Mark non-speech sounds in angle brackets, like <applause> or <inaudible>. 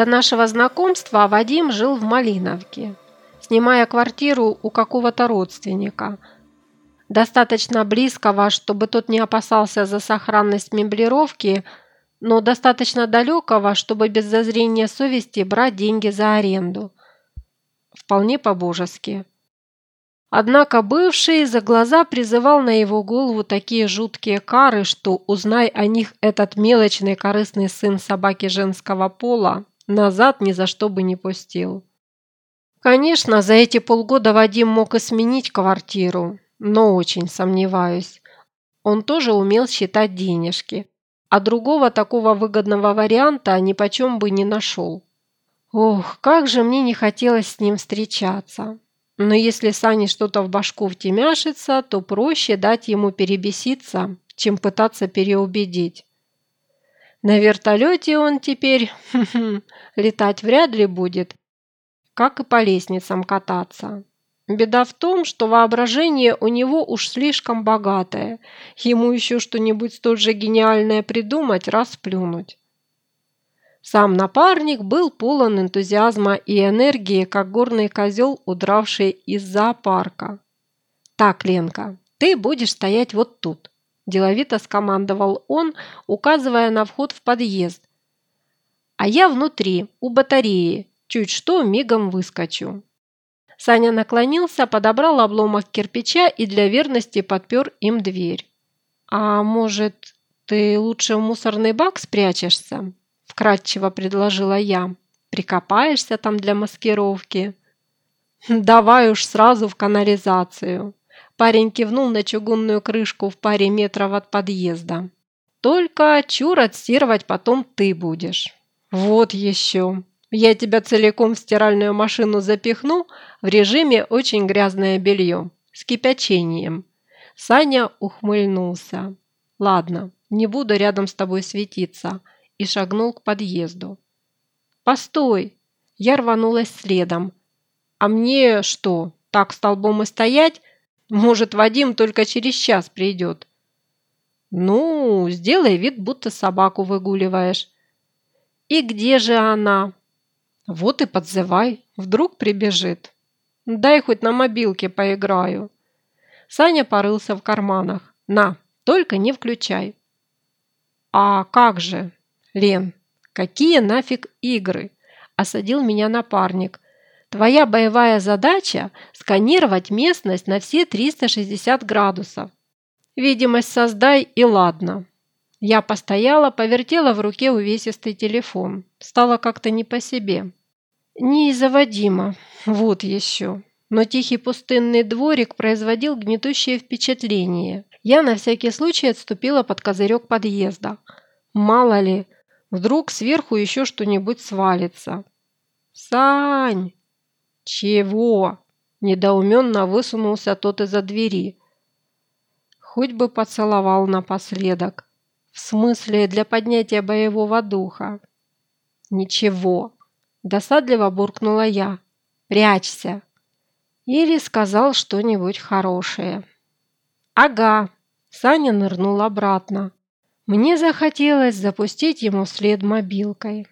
До нашего знакомства Вадим жил в Малиновке, снимая квартиру у какого-то родственника. Достаточно близкого, чтобы тот не опасался за сохранность меблировки, но достаточно далекого, чтобы без зазрения совести брать деньги за аренду. Вполне по-божески. Однако бывший за глаза призывал на его голову такие жуткие кары, что, узнай о них этот мелочный корыстный сын собаки женского пола, назад ни за что бы не пустил. Конечно, за эти полгода Вадим мог и сменить квартиру, но очень сомневаюсь. Он тоже умел считать денежки, а другого такого выгодного варианта ни почем бы не нашел. Ох, как же мне не хотелось с ним встречаться. Но если Сане что-то в башку втемяшится, то проще дать ему перебеситься, чем пытаться переубедить. На вертолете он теперь <laughs> летать вряд ли будет, как и по лестницам кататься. Беда в том, что воображение у него уж слишком богатое. Ему еще что-нибудь столь же гениальное придумать, расплюнуть. Сам напарник был полон энтузиазма и энергии, как горный козел, удравший из зоопарка. «Так, Ленка, ты будешь стоять вот тут», – деловито скомандовал он, указывая на вход в подъезд. «А я внутри, у батареи, чуть что мигом выскочу». Саня наклонился, подобрал обломок кирпича и для верности подпер им дверь. «А может, ты лучше в мусорный бак спрячешься?» вкратчиво предложила я. Прикопаешься там для маскировки. Давай уж сразу в канализацию. Парень кивнул на чугунную крышку в паре метров от подъезда. Только чур отстирывать потом ты будешь. Вот еще. Я тебя целиком в стиральную машину запихну в режиме очень грязное белье с кипячением. Саня ухмыльнулся. Ладно, не буду рядом с тобой светиться и шагнул к подъезду. «Постой!» Я рванулась следом. «А мне что, так столбом и стоять? Может, Вадим только через час придет?» «Ну, сделай вид, будто собаку выгуливаешь». «И где же она?» «Вот и подзывай, вдруг прибежит. Дай хоть на мобилке поиграю». Саня порылся в карманах. «На, только не включай». «А как же? «Лен, какие нафиг игры?» – осадил меня напарник. «Твоя боевая задача – сканировать местность на все 360 градусов. Видимость создай и ладно». Я постояла, повертела в руке увесистый телефон. Стало как-то не по себе. Не из-за Вадима, вот еще. Но тихий пустынный дворик производил гнетущее впечатление. Я на всякий случай отступила под козырек подъезда. Мало ли, Вдруг сверху еще что-нибудь свалится. «Сань!» «Чего?» – недоуменно высунулся тот из-за двери. Хоть бы поцеловал напоследок. В смысле, для поднятия боевого духа. «Ничего!» – досадливо буркнула я. «Прячься!» Или сказал что-нибудь хорошее. «Ага!» – Саня нырнул обратно. Мне захотелось запустить ему вслед мобилкой.